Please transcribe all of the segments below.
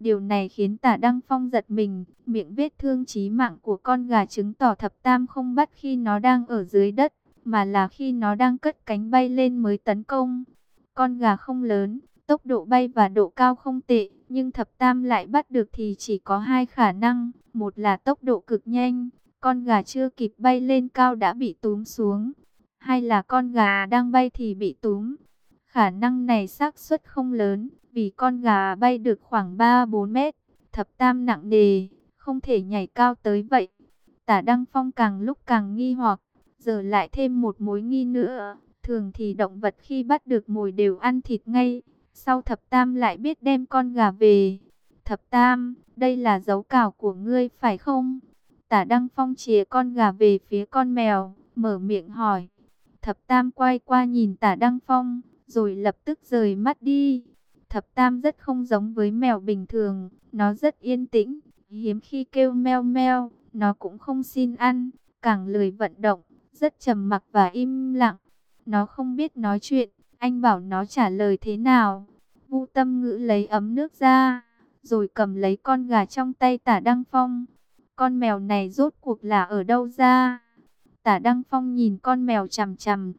Điều này khiến tả Đăng Phong giật mình, miệng vết thương chí mạng của con gà chứng tỏ thập tam không bắt khi nó đang ở dưới đất, mà là khi nó đang cất cánh bay lên mới tấn công. Con gà không lớn, tốc độ bay và độ cao không tệ, nhưng thập tam lại bắt được thì chỉ có hai khả năng, một là tốc độ cực nhanh, con gà chưa kịp bay lên cao đã bị túm xuống, hai là con gà đang bay thì bị túm. Khả năng này xác suất không lớn, vì con gà bay được khoảng 3-4 mét, thập tam nặng nề, không thể nhảy cao tới vậy. Tả Đăng Phong càng lúc càng nghi hoặc, giờ lại thêm một mối nghi nữa. Thường thì động vật khi bắt được mồi đều ăn thịt ngay, sau thập tam lại biết đem con gà về. Thập tam, đây là dấu cào của ngươi phải không? Tả Đăng Phong chìa con gà về phía con mèo, mở miệng hỏi. Thập tam quay qua nhìn tả Đăng Phong, rồi lập tức rời mắt đi. Thập tam rất không giống với mèo bình thường, nó rất yên tĩnh, hiếm khi kêu meo meo, nó cũng không xin ăn, càng lười vận động, rất trầm mặc và im lặng. Nó không biết nói chuyện, anh bảo nó trả lời thế nào. Vu tâm ngữ lấy ấm nước ra, rồi cầm lấy con gà trong tay tả Đăng Phong. Con mèo này rốt cuộc là ở đâu ra? Tả Đăng Phong nhìn con mèo chằm chằm.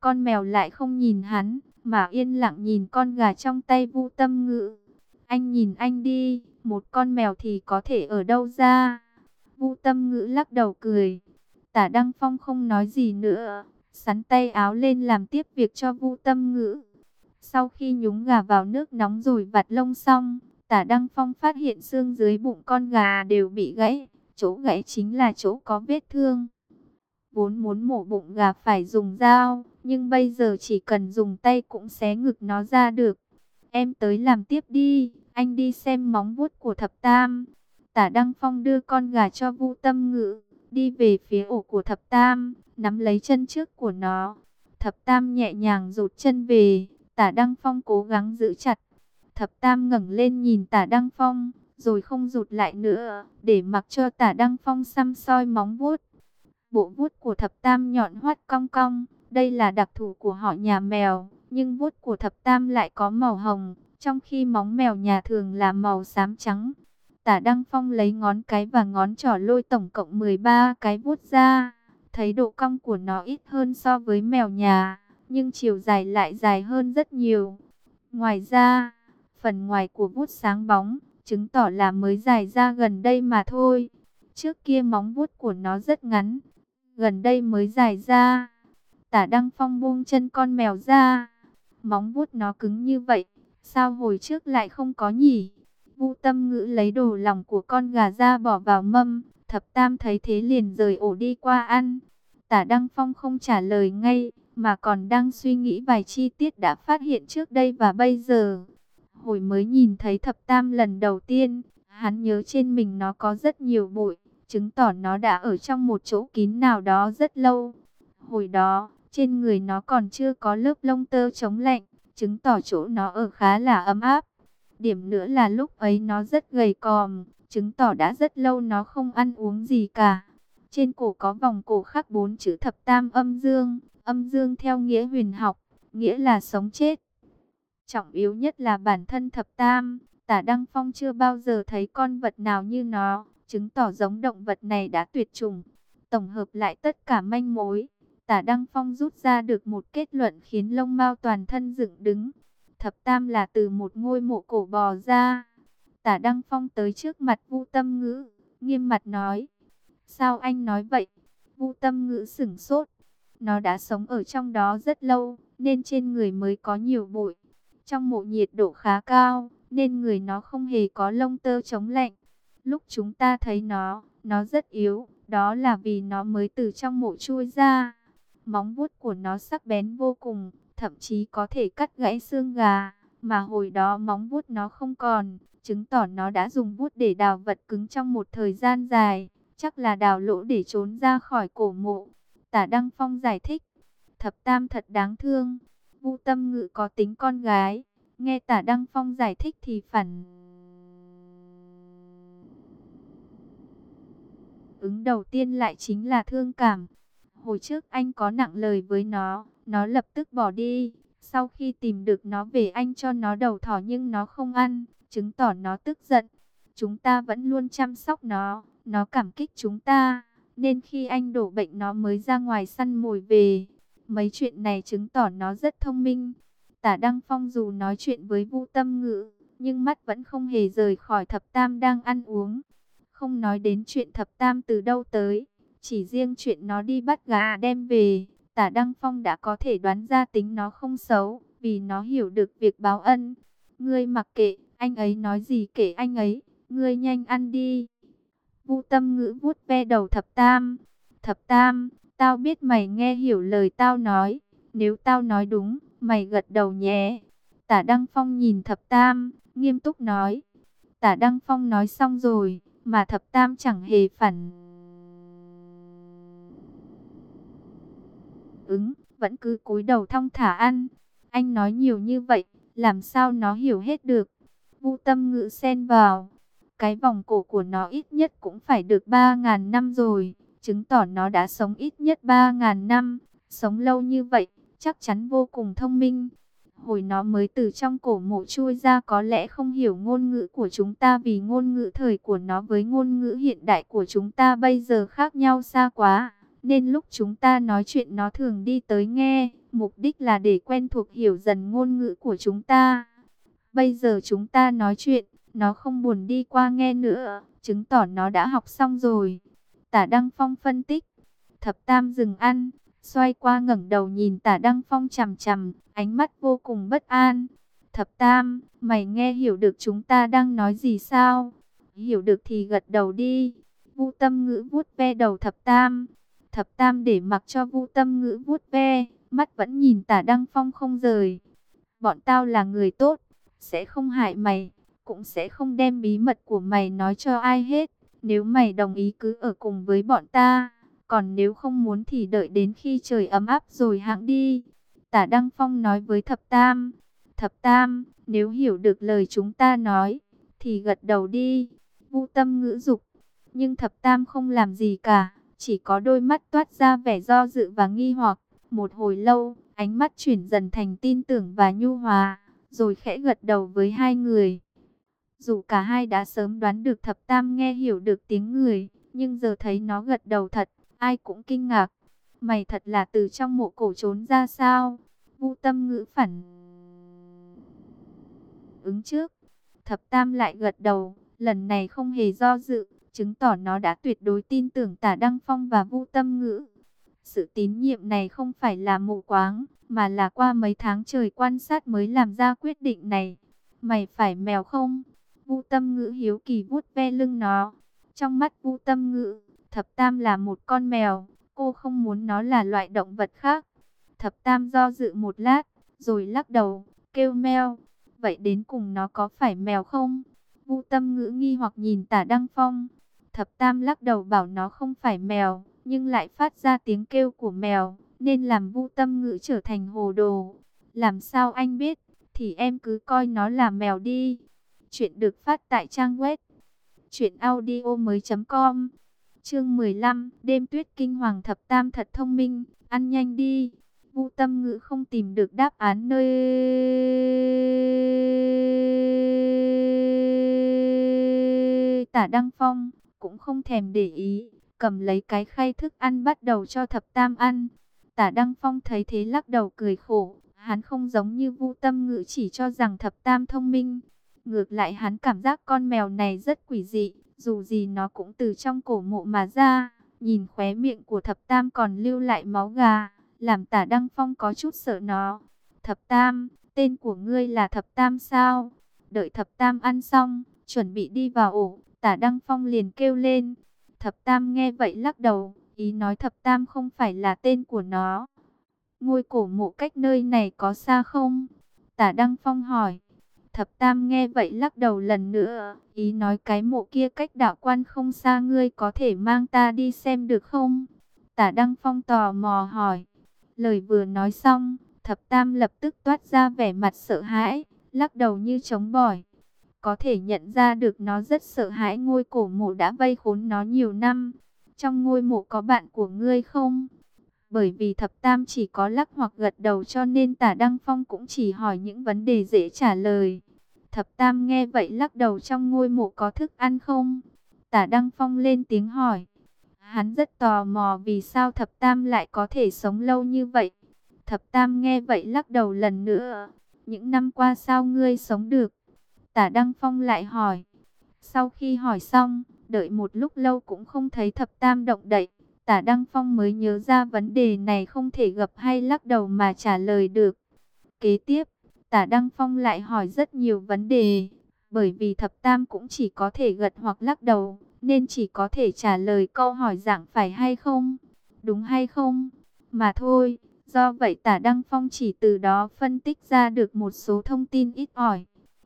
Con mèo lại không nhìn hắn, mà yên lặng nhìn con gà trong tay Vu Tâm Ngữ. Anh nhìn anh đi, một con mèo thì có thể ở đâu ra? Vu Tâm Ngữ lắc đầu cười. Tả Đăng Phong không nói gì nữa, sắn tay áo lên làm tiếp việc cho Vu Tâm Ngữ. Sau khi nhúng gà vào nước nóng rồi vặt lông xong, Tả Đăng Phong phát hiện xương dưới bụng con gà đều bị gãy, chỗ gãy chính là chỗ có vết thương. Vốn muốn mổ bụng gà phải dùng dao, nhưng bây giờ chỉ cần dùng tay cũng xé ngực nó ra được. Em tới làm tiếp đi, anh đi xem móng vuốt của thập tam. Tả Đăng Phong đưa con gà cho Vu Tâm Ngữ, đi về phía ổ của thập tam, nắm lấy chân trước của nó. Thập tam nhẹ nhàng rụt chân về, tả Đăng Phong cố gắng giữ chặt. Thập tam ngẩng lên nhìn tả Đăng Phong, rồi không rụt lại nữa, để mặc cho tả Đăng Phong xăm soi móng vuốt. Bộ vuốt của thập tam nhọn hoắt cong cong, đây là đặc thù của họ nhà mèo, nhưng vuốt của thập tam lại có màu hồng, trong khi móng mèo nhà thường là màu xám trắng. Tả Đăng Phong lấy ngón cái và ngón trỏ lôi tổng cộng 13 cái vuốt ra, thấy độ cong của nó ít hơn so với mèo nhà, nhưng chiều dài lại dài hơn rất nhiều. Ngoài ra, phần ngoài của vuốt sáng bóng, chứng tỏ là mới dài ra gần đây mà thôi. Trước kia móng vuốt của nó rất ngắn, gần đây mới dài ra. Tả Đăng Phong buông chân con mèo ra. Móng vuốt nó cứng như vậy, sao hồi trước lại không có nhỉ? Vu Tâm Ngữ lấy đồ lòng của con gà ra bỏ vào mâm, Thập Tam thấy thế liền rời ổ đi qua ăn. Tả Đăng Phong không trả lời ngay, mà còn đang suy nghĩ vài chi tiết đã phát hiện trước đây và bây giờ. Hồi mới nhìn thấy Thập Tam lần đầu tiên, hắn nhớ trên mình nó có rất nhiều bụi, chứng tỏ nó đã ở trong một chỗ kín nào đó rất lâu. Hồi đó, trên người nó còn chưa có lớp lông tơ chống lạnh, chứng tỏ chỗ nó ở khá là ấm áp. Điểm nữa là lúc ấy nó rất gầy còm, chứng tỏ đã rất lâu nó không ăn uống gì cả. Trên cổ có vòng cổ khắc bốn chữ thập tam âm dương, âm dương theo nghĩa huyền học, nghĩa là sống chết. Trọng yếu nhất là bản thân thập tam, tả Đăng Phong chưa bao giờ thấy con vật nào như nó, chứng tỏ giống động vật này đã tuyệt chủng. Tổng hợp lại tất cả manh mối, Tả Đăng Phong rút ra được một kết luận khiến lông mao toàn thân dựng đứng. Thập Tam là từ một ngôi mộ cổ bò ra. Tả Đăng Phong tới trước mặt Vu Tâm Ngữ, nghiêm mặt nói. Sao anh nói vậy? Vu Tâm Ngữ sửng sốt. Nó đã sống ở trong đó rất lâu, nên trên người mới có nhiều bụi. Trong mộ nhiệt độ khá cao, nên người nó không hề có lông tơ chống lạnh. Lúc chúng ta thấy nó, nó rất yếu, đó là vì nó mới từ trong mộ chui ra. Móng vuốt của nó sắc bén vô cùng, thậm chí có thể cắt gãy xương gà, mà hồi đó móng vuốt nó không còn, chứng tỏ nó đã dùng vuốt để đào vật cứng trong một thời gian dài, chắc là đào lỗ để trốn ra khỏi cổ mộ. Tả Đăng Phong giải thích, thập tam thật đáng thương, Vu Tâm Ngự có tính con gái, nghe Tả Đăng Phong giải thích thì phản ứng đầu tiên lại chính là thương cảm. Hồi trước anh có nặng lời với nó, nó lập tức bỏ đi. Sau khi tìm được nó về anh cho nó đầu thỏ nhưng nó không ăn. chứng tỏ nó tức giận. Chúng ta vẫn luôn chăm sóc nó, nó cảm kích chúng ta, nên khi anh đổ bệnh nó mới ra ngoài săn mồi về. Mấy chuyện này chứng tỏ nó rất thông minh. Tả Đăng Phong dù nói chuyện với Vũ Tâm Ngữ, nhưng mắt vẫn không hề rời khỏi thập tam đang ăn uống. Không nói đến chuyện thập tam từ đâu tới, chỉ riêng chuyện nó đi bắt gà đem về, tả Đăng Phong đã có thể đoán ra tính nó không xấu, vì nó hiểu được việc báo ân. Ngươi mặc kệ, anh ấy nói gì kể anh ấy, ngươi nhanh ăn đi. vũ tâm ngữ vuốt ve đầu thập tam. Thập tam, tao biết mày nghe hiểu lời tao nói, nếu tao nói đúng, mày gật đầu nhé. Tả Đăng Phong nhìn thập tam, nghiêm túc nói. Tả Đăng Phong nói xong rồi, mà thập tam chẳng hề phản. Ứng, vẫn cứ cúi đầu thong thả ăn. Anh nói nhiều như vậy, làm sao nó hiểu hết được. Vu tâm ngữ xen vào. Cái vòng cổ của nó ít nhất cũng phải được 3.000 năm rồi. Chứng tỏ nó đã sống ít nhất 3.000 năm. Sống lâu như vậy, chắc chắn vô cùng thông minh. Hồi nó mới từ trong cổ mộ chui ra có lẽ không hiểu ngôn ngữ của chúng ta vì ngôn ngữ thời của nó với ngôn ngữ hiện đại của chúng ta bây giờ khác nhau xa quá. Nên lúc chúng ta nói chuyện nó thường đi tới nghe, mục đích là để quen thuộc hiểu dần ngôn ngữ của chúng ta. Bây giờ chúng ta nói chuyện, nó không buồn đi qua nghe nữa, chứng tỏ nó đã học xong rồi. Tả Đăng Phong phân tích, thập tam dừng ăn, xoay qua ngẩng đầu nhìn tả Đăng Phong chằm chằm, ánh mắt vô cùng bất an. Thập tam, mày nghe hiểu được chúng ta đang nói gì sao? Hiểu được thì gật đầu đi. Vu tâm ngữ vuốt ve đầu thập tam. Thập tam để mặc cho vu tâm ngữ vuốt ve, mắt vẫn nhìn tả Đăng Phong không rời. Bọn tao là người tốt, sẽ không hại mày, cũng sẽ không đem bí mật của mày nói cho ai hết. Nếu mày đồng ý cứ ở cùng với bọn ta, còn nếu không muốn thì đợi đến khi trời ấm áp rồi hãng đi. Tả Đăng Phong nói với Thập Tam, Thập Tam, nếu hiểu được lời chúng ta nói, thì gật đầu đi. Vu tâm ngữ dục, nhưng Thập Tam không làm gì cả, chỉ có đôi mắt toát ra vẻ do dự và nghi hoặc. Một hồi lâu, ánh mắt chuyển dần thành tin tưởng và nhu hòa, rồi khẽ gật đầu với hai người. Dù cả hai đã sớm đoán được thập tam nghe hiểu được tiếng người, nhưng giờ thấy nó gật đầu thật, ai cũng kinh ngạc. Mày thật là từ trong mộ cổ trốn ra sao? Vu tâm ngữ phản. Ứng trước, thập tam lại gật đầu, lần này không hề do dự, chứng tỏ nó đã tuyệt đối tin tưởng tả Đăng Phong và Vu tâm ngữ. Sự tín nhiệm này không phải là mù quáng, mà là qua mấy tháng trời quan sát mới làm ra quyết định này. Mày phải mèo không? Vu Tâm Ngữ hiếu kỳ vuốt ve lưng nó. Trong mắt Vu Tâm Ngữ, Thập Tam là một con mèo, cô không muốn nó là loại động vật khác. Thập Tam do dự một lát, rồi lắc đầu, kêu meo. Vậy đến cùng nó có phải mèo không? Vu Tâm Ngữ nghi hoặc nhìn Tả Đăng Phong. Thập Tam lắc đầu bảo nó không phải mèo, nhưng lại phát ra tiếng kêu của mèo, nên làm Vu Tâm Ngữ trở thành hồ đồ. Làm sao anh biết? Thì em cứ coi nó là mèo đi. Chuyện được phát tại trang web truyệnaudiomoi.com. Chương 15, đêm tuyết kinh hoàng thập tam thật thông minh, ăn nhanh đi. Vu Tâm Ngữ không tìm được đáp án nơi Tả Đăng Phong, cũng không thèm để ý, cầm lấy cái khay thức ăn bắt đầu cho thập tam ăn. Tả Đăng Phong thấy thế lắc đầu cười khổ, hắn không giống như Vu Tâm Ngữ chỉ cho rằng thập tam thông minh, Ngược lại hắn cảm giác con mèo này rất quỷ dị, dù gì nó cũng từ trong cổ mộ mà ra. Nhìn khóe miệng của thập tam còn lưu lại máu gà, làm tả Đăng Phong có chút sợ nó. Thập tam, tên của ngươi là thập tam sao? Đợi thập tam ăn xong, chuẩn bị đi vào ổ, tả Đăng Phong liền kêu lên. Thập tam nghe vậy lắc đầu, ý nói thập tam không phải là tên của nó. Ngôi cổ mộ cách nơi này có xa không? Tả Đăng Phong hỏi. Thập Tam nghe vậy lắc đầu lần nữa, ý nói cái mộ kia cách đạo quan không xa ngươi có thể mang ta đi xem được không? Tả Đăng Phong tò mò hỏi. Lời vừa nói xong, Thập Tam lập tức toát ra vẻ mặt sợ hãi, lắc đầu như chống bỏi. Có thể nhận ra được nó rất sợ hãi ngôi cổ mộ đã vây khốn nó nhiều năm. Trong ngôi mộ có bạn của ngươi không? Bởi vì thập tam chỉ có lắc hoặc gật đầu cho nên tả Đăng Phong cũng chỉ hỏi những vấn đề dễ trả lời. Thập Tam nghe vậy lắc đầu trong ngôi mộ có thức ăn không? Tả Đăng Phong lên tiếng hỏi. Hắn rất tò mò vì sao Thập Tam lại có thể sống lâu như vậy. Thập Tam nghe vậy lắc đầu lần nữa. Những năm qua sao ngươi sống được? Tả Đăng Phong lại hỏi. Sau khi hỏi xong, đợi một lúc lâu cũng không thấy Thập Tam động đậy. Tả Đăng Phong mới nhớ ra vấn đề này không thể gặp hay lắc đầu mà trả lời được. Kế tiếp, Tả Đăng Phong lại hỏi rất nhiều vấn đề, bởi vì thập tam cũng chỉ có thể gật hoặc lắc đầu, nên chỉ có thể trả lời câu hỏi dạng phải hay không, đúng hay không, mà thôi. Do vậy Tả Đăng Phong chỉ từ đó phân tích ra được một số thông tin ít ỏi.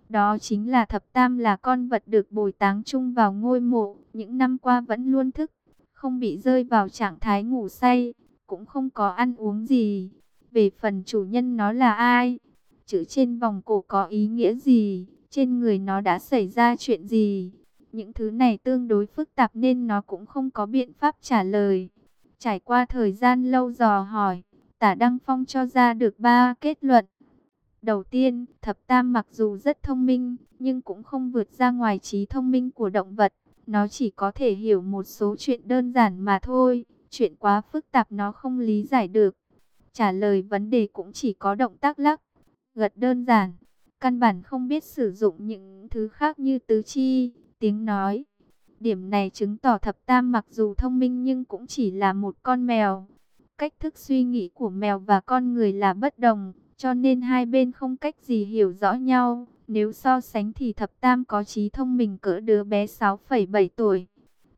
Đó chính là thập tam là con vật được bồi táng chung vào ngôi mộ, những năm qua vẫn luôn thức, không bị rơi vào trạng thái ngủ say, cũng không có ăn uống gì. Về phần chủ nhân nó là ai? Chữ trên vòng cổ có ý nghĩa gì, trên người nó đã xảy ra chuyện gì. Những thứ này tương đối phức tạp nên nó cũng không có biện pháp trả lời. Trải qua thời gian lâu dò hỏi, tả Đăng Phong cho ra được ba kết luận. Đầu tiên, thập tam mặc dù rất thông minh, nhưng cũng không vượt ra ngoài trí thông minh của động vật. Nó chỉ có thể hiểu một số chuyện đơn giản mà thôi, chuyện quá phức tạp nó không lý giải được. Trả lời vấn đề cũng chỉ có động tác lắc, gật đơn giản, căn bản không biết sử dụng những thứ khác như tứ chi, tiếng nói. Điểm này chứng tỏ thập tam mặc dù thông minh nhưng cũng chỉ là một con mèo. Cách thức suy nghĩ của mèo và con người là bất đồng, cho nên hai bên không cách gì hiểu rõ nhau. Nếu so sánh thì thập tam có trí thông minh cỡ đứa bé 6,7 tuổi.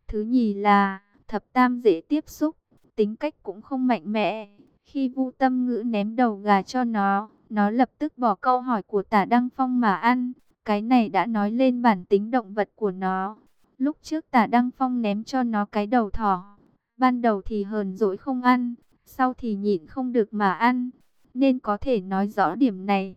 Thứ nhì là thập tam dễ tiếp xúc, tính cách cũng không mạnh mẽ. Khi vu tâm ngữ ném đầu gà cho nó, nó lập tức bỏ câu hỏi của tả Đăng Phong mà ăn. Cái này đã nói lên bản tính động vật của nó. Lúc trước tả Đăng Phong ném cho nó cái đầu thỏ. Ban đầu thì hờn dỗi không ăn. Sau thì nhịn không được mà ăn. Nên có thể nói rõ điểm này.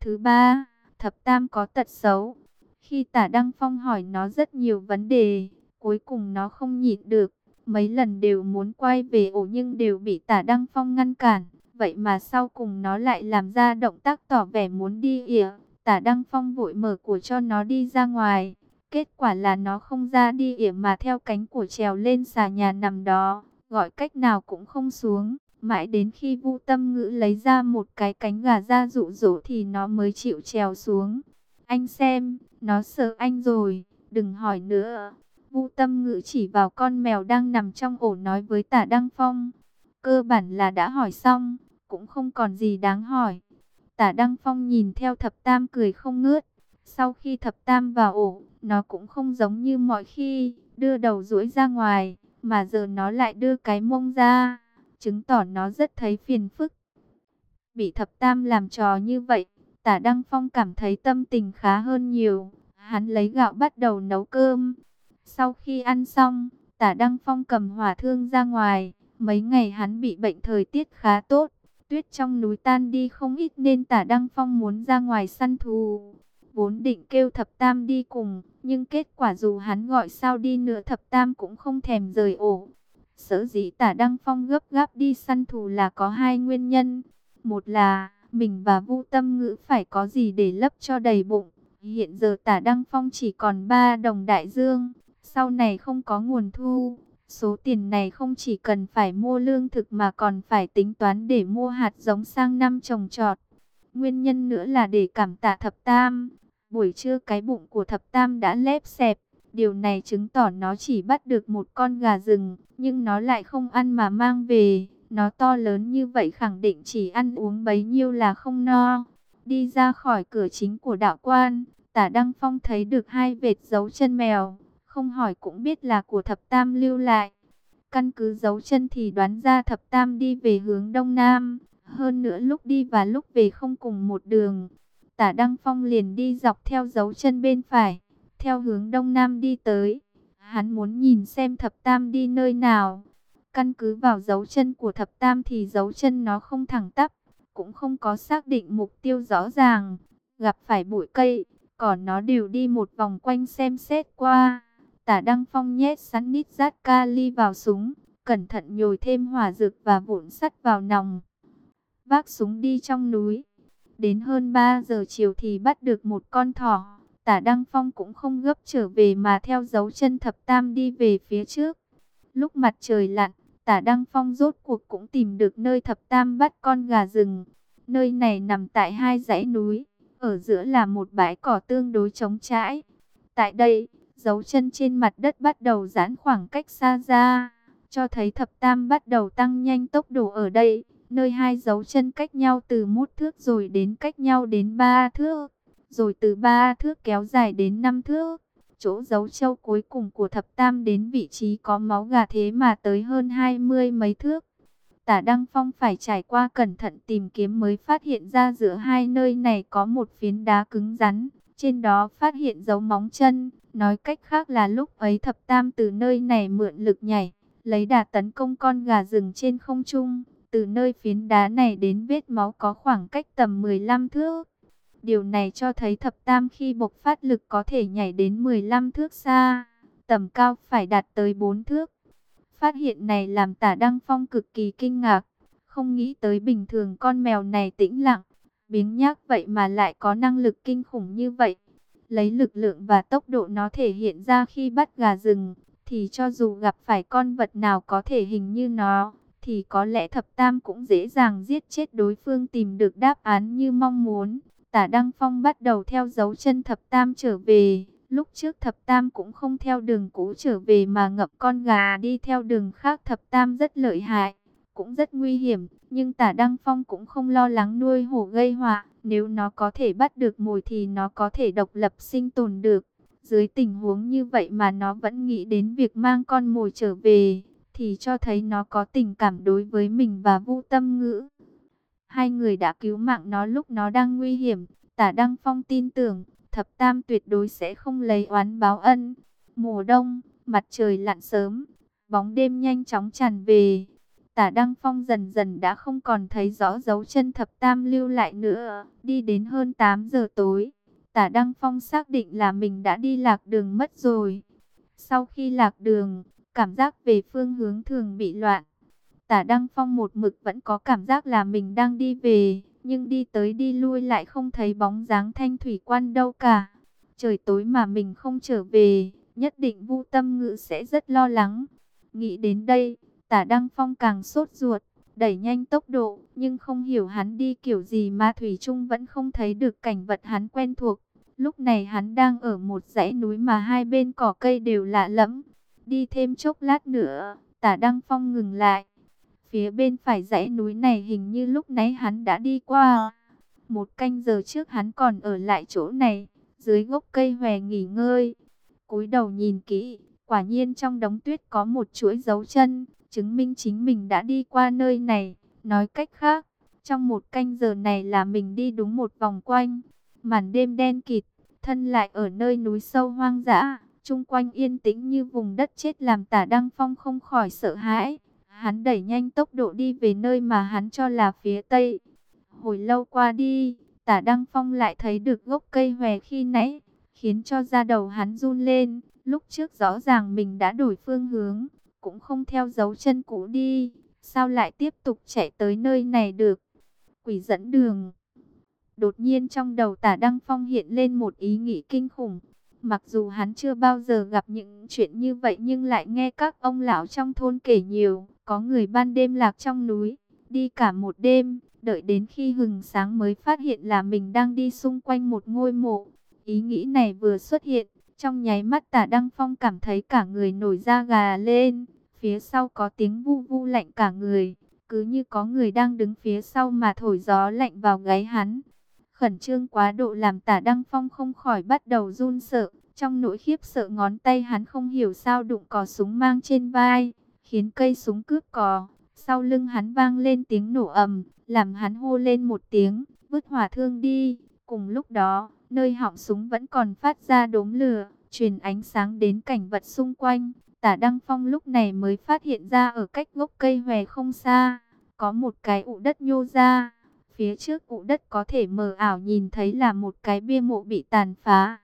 Thứ ba, thập tam có tật xấu. Khi tả Đăng Phong hỏi nó rất nhiều vấn đề. Cuối cùng nó không nhịn được. Mấy lần đều muốn quay về ổ nhưng đều bị tả Đăng Phong ngăn cản. Vậy mà sau cùng nó lại làm ra động tác tỏ vẻ muốn đi ỉa. Tả Đăng Phong vội mở của cho nó đi ra ngoài. Kết quả là nó không ra đi ỉa mà theo cánh của trèo lên xà nhà nằm đó. Gọi cách nào cũng không xuống. Mãi đến khi Vu Tâm Ngữ lấy ra một cái cánh gà ra dụ dỗ thì nó mới chịu trèo xuống. Anh xem, nó sợ anh rồi, đừng hỏi nữa. Vu Tâm Ngữ chỉ vào con mèo đang nằm trong ổ nói với Tả Đăng Phong. Cơ bản là đã hỏi xong, cũng không còn gì đáng hỏi. Tả Đăng Phong nhìn theo thập tam cười không ngớt. Sau khi thập tam vào ổ, nó cũng không giống như mọi khi, đưa đầu duỗi ra ngoài, mà giờ nó lại đưa cái mông ra, chứng tỏ nó rất thấy phiền phức. Bị thập tam làm trò như vậy, tả Đăng Phong cảm thấy tâm tình khá hơn nhiều. Hắn lấy gạo bắt đầu nấu cơm. Sau khi ăn xong, tả Đăng Phong cầm hỏa thương ra ngoài. Mấy ngày hắn bị bệnh thời tiết khá tốt. Tuyết trong núi tan đi không ít nên tả Đăng Phong muốn ra ngoài săn thú. Vốn định kêu thập tam đi cùng, nhưng kết quả dù hắn gọi sao đi nữa thập tam cũng không thèm rời ổ. Sở dĩ tả Đăng Phong gấp gáp đi săn thù là có hai nguyên nhân. Một là, mình và Vu Tâm Ngữ phải có gì để lấp cho đầy bụng. Hiện giờ tả Đăng Phong chỉ còn 3 đồng đại dương, sau này không có nguồn thu, Số tiền này không chỉ cần phải mua lương thực mà còn phải tính toán để mua hạt giống sang năm trồng trọt. Nguyên nhân nữa là để cảm tạ thập tam. Buổi trưa cái bụng của thập tam đã lép xẹp. Điều này chứng tỏ nó chỉ bắt được một con gà rừng, nhưng nó lại không ăn mà mang về. Nó to lớn như vậy khẳng định chỉ ăn uống bấy nhiêu là không no. Đi ra khỏi cửa chính của đạo quan, tả Đăng Phong thấy được hai vệt dấu chân mèo không hỏi cũng biết là của thập tam lưu lại. Căn cứ dấu chân thì đoán ra thập tam đi về hướng đông nam, hơn nữa lúc đi và lúc về không cùng một đường. Tả Đăng Phong liền đi dọc theo dấu chân bên phải, theo hướng đông nam đi tới. Hắn muốn nhìn xem thập tam đi nơi nào. Căn cứ vào dấu chân của thập tam thì dấu chân nó không thẳng tắp, cũng không có xác định mục tiêu rõ ràng. Gặp phải bụi cây, còn nó đều đi một vòng quanh xem xét qua. Tả Đăng Phong nhét sẵn nít rát kali vào súng, cẩn thận nhồi thêm hỏa dược và vụn sắt vào nòng. Vác súng đi trong núi. Đến hơn 3 giờ chiều thì bắt được một con thỏ. Tả Đăng Phong cũng không gấp trở về mà theo dấu chân thập tam đi về phía trước. Lúc mặt trời lặn, tả Đăng Phong rốt cuộc cũng tìm được nơi thập tam bắt con gà rừng. Nơi này nằm tại hai dãy núi, ở giữa là một bãi cỏ tương đối trống trải. Tại đây, dấu chân trên mặt đất bắt đầu giãn khoảng cách xa ra, cho thấy thập tam bắt đầu tăng nhanh tốc độ ở đây, nơi hai dấu chân cách nhau từ một thước rồi đến cách nhau đến ba thước, rồi từ ba thước kéo dài đến năm thước. Chỗ dấu châu cuối cùng của thập tam đến vị trí có máu gà thế mà tới hơn hai mươi mấy thước. Tả Đăng Phong phải trải qua cẩn thận tìm kiếm mới phát hiện ra giữa hai nơi này có một phiến đá cứng rắn. Trên đó phát hiện dấu móng chân, nói cách khác là lúc ấy thập tam từ nơi này mượn lực nhảy, lấy đà tấn công con gà rừng trên không trung. Từ nơi phiến đá này đến vết máu có khoảng cách tầm 15 thước. Điều này cho thấy thập tam khi bộc phát lực có thể nhảy đến 15 thước xa, tầm cao phải đạt tới 4 thước. Phát hiện này làm tả Đăng Phong cực kỳ kinh ngạc, không nghĩ tới bình thường con mèo này tĩnh lặng, biếng nhác vậy mà lại có năng lực kinh khủng như vậy. Lấy lực lượng và tốc độ nó thể hiện ra khi bắt gà rừng, thì cho dù gặp phải con vật nào có thể hình như nó, thì có lẽ thập tam cũng dễ dàng giết chết đối phương tìm được đáp án như mong muốn. Tả Đăng Phong bắt đầu theo dấu chân thập tam trở về. Lúc trước thập tam cũng không theo đường cũ trở về mà ngập con gà đi theo đường khác thập tam rất lợi hại, cũng rất nguy hiểm. Nhưng tả Đăng Phong cũng không lo lắng nuôi hổ gây họa. Nếu nó có thể bắt được mồi thì nó có thể độc lập sinh tồn được. Dưới tình huống như vậy mà nó vẫn nghĩ đến việc mang con mồi trở về, thì cho thấy nó có tình cảm đối với mình và Vu Tâm Ngữ. Hai người đã cứu mạng nó lúc nó đang nguy hiểm. Tả Đăng Phong tin tưởng, thập tam tuyệt đối sẽ không lấy oán báo ân. Mùa đông, mặt trời lặn sớm, bóng đêm nhanh chóng tràn về. Tả Đăng Phong dần dần đã không còn thấy rõ dấu chân thập tam lưu lại nữa. Đi đến hơn 8 giờ tối, Tả Đăng Phong xác định là mình đã đi lạc đường mất rồi. Sau khi lạc đường, cảm giác về phương hướng thường bị loạn. Tả Đăng Phong một mực vẫn có cảm giác là mình đang đi về, nhưng đi tới đi lui lại không thấy bóng dáng thanh thủy quan đâu cả. Trời tối mà mình không trở về, nhất định Vu Tâm Ngữ sẽ rất lo lắng. Nghĩ đến đây, Tả Đăng Phong càng sốt ruột, đẩy nhanh tốc độ, nhưng không hiểu hắn đi kiểu gì mà Thủy Trung vẫn không thấy được cảnh vật hắn quen thuộc. Lúc này hắn đang ở một dãy núi mà hai bên cỏ cây đều lạ lẫm. Đi thêm chốc lát nữa, Tả Đăng Phong ngừng lại, Phía bên phải dãy núi này hình như lúc nãy hắn đã đi qua. Một canh giờ trước hắn còn ở lại chỗ này, dưới gốc cây hòe nghỉ ngơi. cúi đầu nhìn kỹ, quả nhiên trong đống tuyết có một chuỗi dấu chân, chứng minh chính mình đã đi qua nơi này. Nói cách khác, trong một canh giờ này là mình đi đúng một vòng quanh. Màn đêm đen kịt, thân lại ở nơi núi sâu hoang dã, chung quanh yên tĩnh như vùng đất chết làm tả Đăng Phong không khỏi sợ hãi. Hắn đẩy nhanh tốc độ đi về nơi mà hắn cho là phía tây. Hồi lâu qua đi, tả Đăng Phong lại thấy được gốc cây hòe khi nãy, khiến cho da đầu hắn run lên. Lúc trước rõ ràng mình đã đổi phương hướng, cũng không theo dấu chân cũ đi. Sao lại tiếp tục chạy tới nơi này được? Quỷ dẫn đường. Đột nhiên trong đầu tả Đăng Phong hiện lên một ý nghĩ kinh khủng. Mặc dù hắn chưa bao giờ gặp những chuyện như vậy nhưng lại nghe các ông lão trong thôn kể nhiều. Có người ban đêm lạc trong núi, đi cả một đêm, đợi đến khi hừng sáng mới phát hiện là mình đang đi xung quanh một ngôi mộ. Ý nghĩ này vừa xuất hiện, trong nháy mắt tả Đăng Phong cảm thấy cả người nổi da gà lên. Phía sau có tiếng vu vu lạnh cả người, cứ như có người đang đứng phía sau mà thổi gió lạnh vào gáy hắn. Khẩn trương quá độ làm tả Đăng Phong không khỏi bắt đầu run sợ. Trong nỗi khiếp sợ ngón tay hắn không hiểu sao đụng cò súng mang trên vai khiến cây súng cướp cò. Sau lưng hắn vang lên tiếng nổ ầm, làm hắn hô lên một tiếng, vứt hỏa thương đi. Cùng lúc đó, nơi họng súng vẫn còn phát ra đốm lửa, truyền ánh sáng đến cảnh vật xung quanh. Tả Đăng Phong lúc này mới phát hiện ra ở cách gốc cây hòe không xa, có một cái ụ đất nhô ra. Phía trước ụ đất có thể mờ ảo nhìn thấy là một cái bia mộ bị tàn phá.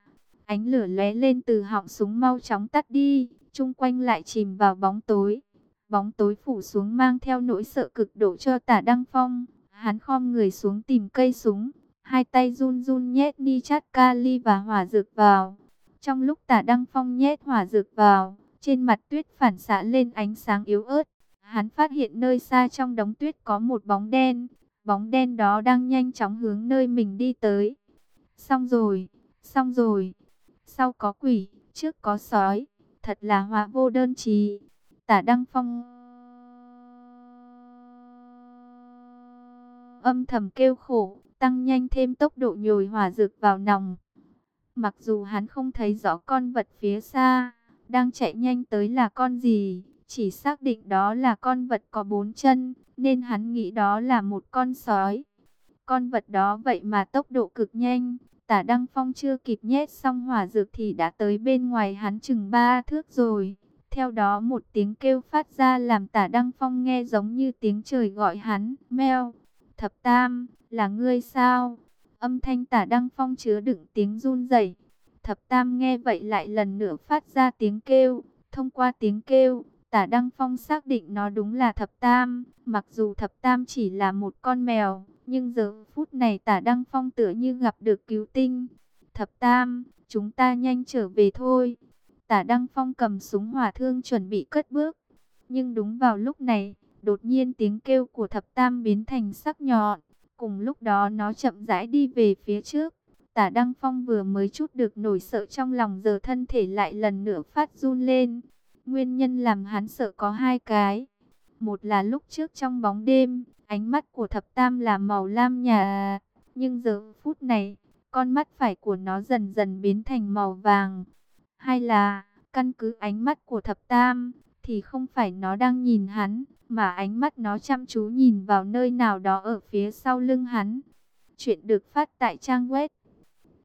Ánh lửa lóe lên từ họng súng mau chóng tắt đi, chung quanh lại chìm vào bóng tối. Bóng tối phủ xuống mang theo nỗi sợ cực độ cho tả Đăng Phong. Hắn khom người xuống tìm cây súng hai tay run run nhét ni chát kali và hỏa dược vào. Trong lúc tả Đăng Phong nhét hỏa dược vào, trên mặt tuyết phản xạ lên ánh sáng yếu ớt. Hắn phát hiện nơi xa trong đống tuyết có một bóng đen. Bóng đen đó đang nhanh chóng hướng nơi mình đi tới. Xong rồi, xong rồi. Sau có quỷ, trước có sói. Thật là hóa vô đơn trí. Tả Đăng Phong âm thầm kêu khổ, tăng nhanh thêm tốc độ nhồi hỏa dược vào nòng. Mặc dù hắn không thấy rõ con vật phía xa, đang chạy nhanh tới là con gì, chỉ xác định đó là con vật có bốn chân, nên hắn nghĩ đó là một con sói. Con vật đó vậy mà tốc độ cực nhanh, tả Đăng Phong chưa kịp nhét xong hỏa dược thì đã tới bên ngoài hắn chừng ba thước rồi. Theo đó một tiếng kêu phát ra làm tả Đăng Phong nghe giống như tiếng trời gọi hắn, meo, thập tam, là ngươi sao? Âm thanh tả Đăng Phong chứa đựng tiếng run rẩy. Thập Tam nghe vậy lại lần nữa phát ra tiếng kêu. Thông qua tiếng kêu, tả Đăng Phong xác định nó đúng là Thập Tam. Mặc dù Thập Tam chỉ là một con mèo, nhưng giờ phút này tả Đăng Phong tựa như gặp được cứu tinh. Thập Tam, chúng ta nhanh trở về thôi. Tả Đăng Phong cầm súng hỏa thương chuẩn bị cất bước. Nhưng đúng vào lúc này, đột nhiên tiếng kêu của Thập Tam biến thành sắc nhọn. Cùng lúc đó nó chậm rãi đi về phía trước. Tả Đăng Phong vừa mới chút được nổi sợ trong lòng giờ thân thể lại lần nữa phát run lên. Nguyên nhân làm hắn sợ có hai cái. Một là lúc trước trong bóng đêm, ánh mắt của thập tam là màu lam nhà. Nhưng giờ phút này, con mắt phải của nó dần dần biến thành màu vàng. Hai là, căn cứ ánh mắt của thập tam, thì không phải nó đang nhìn hắn, mà ánh mắt nó chăm chú nhìn vào nơi nào đó ở phía sau lưng hắn. Chuyện được phát tại trang web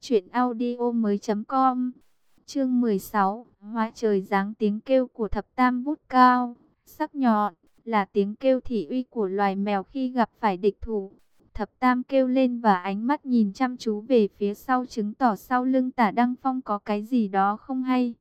truyệnaudiomoi.com. Chương 16, Hóa trời giáng tiếng kêu của thập tam vút cao, sắc nhọn, là tiếng kêu thị uy của loài mèo khi gặp phải địch thủ. Thập tam kêu lên và ánh mắt nhìn chăm chú về phía sau chứng tỏ sau lưng tả Đăng Phong có cái gì đó không hay.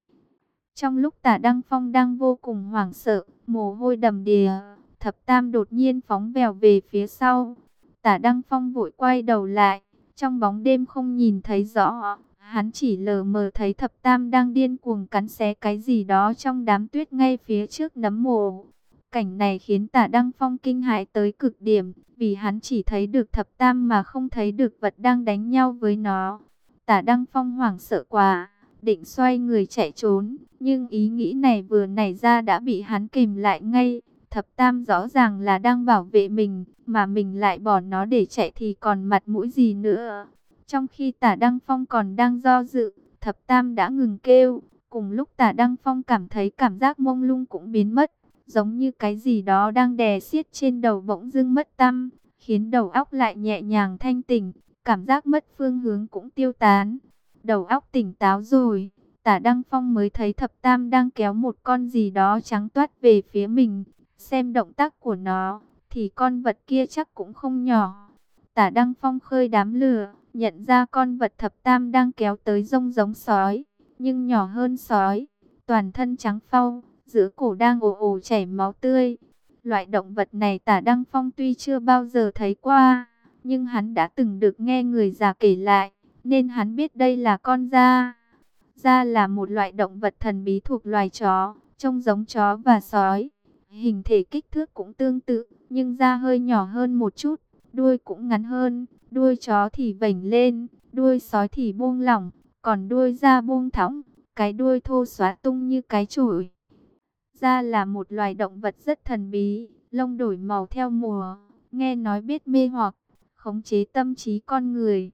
Trong lúc tả Đăng Phong đang vô cùng hoảng sợ, mồ hôi đầm đìa, thập tam đột nhiên phóng vèo về phía sau. Tả Đăng Phong vội quay đầu lại, trong bóng đêm không nhìn thấy rõ, hắn chỉ lờ mờ thấy thập tam đang điên cuồng cắn xé cái gì đó trong đám tuyết ngay phía trước nấm mồ. Cảnh này khiến tả Đăng Phong kinh hãi tới cực điểm, vì hắn chỉ thấy được thập tam mà không thấy được vật đang đánh nhau với nó. Tả Đăng Phong hoảng sợ quá, định xoay người chạy trốn, nhưng ý nghĩ này vừa nảy ra đã bị hắn kìm lại ngay. Thập Tam rõ ràng là đang bảo vệ mình, mà mình lại bỏ nó để chạy thì còn mặt mũi gì nữa. Trong khi tả Đăng Phong còn đang do dự, Thập Tam đã ngừng kêu. Cùng lúc tả Đăng Phong cảm thấy cảm giác mông lung cũng biến mất, giống như cái gì đó đang đè xiết trên đầu bỗng dưng mất tâm, khiến đầu óc lại nhẹ nhàng thanh tỉnh, cảm giác mất phương hướng cũng tiêu tán. Đầu óc tỉnh táo rồi, tả Đăng Phong mới thấy Thập Tam đang kéo một con gì đó trắng toát về phía mình, Xem động tác của nó, thì con vật kia chắc cũng không nhỏ. Tả Đăng Phong khơi đám lửa, nhận ra con vật thập tam đang kéo tới rông giống sói, nhưng nhỏ hơn sói. Toàn thân trắng phau, giữa cổ đang ồ ồ chảy máu tươi. Loại động vật này tả Đăng Phong tuy chưa bao giờ thấy qua, nhưng hắn đã từng được nghe người già kể lại, nên hắn biết đây là con da. Da là một loại động vật thần bí thuộc loài chó, trông giống chó và sói. Hình thể kích thước cũng tương tự, nhưng da hơi nhỏ hơn một chút, đuôi cũng ngắn hơn, đuôi chó thì vảnh lên, đuôi sói thì buông lỏng, còn đuôi da buông thõng, cái đuôi thô xóa tung như cái chổi. Da là một loài động vật rất thần bí, lông đổi màu theo mùa, nghe nói biết mê hoặc, khống chế tâm trí con người.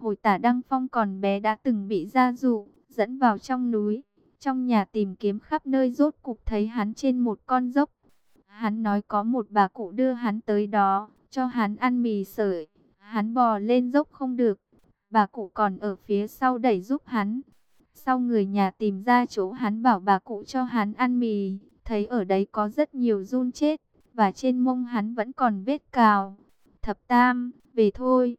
Hồi tả Đăng Phong còn bé đã từng bị gia dụ, dẫn vào trong núi, trong nhà tìm kiếm khắp nơi rốt cục thấy hắn trên một con dốc. Hắn nói có một bà cụ đưa hắn tới đó, cho hắn ăn mì sợi. Hắn bò lên dốc không được. Bà cụ còn ở phía sau đẩy giúp hắn. Sau người nhà tìm ra chỗ hắn bảo bà cụ cho hắn ăn mì. Thấy ở đấy có rất nhiều run chết. Và trên mông hắn vẫn còn vết cào. Thập tam, về thôi.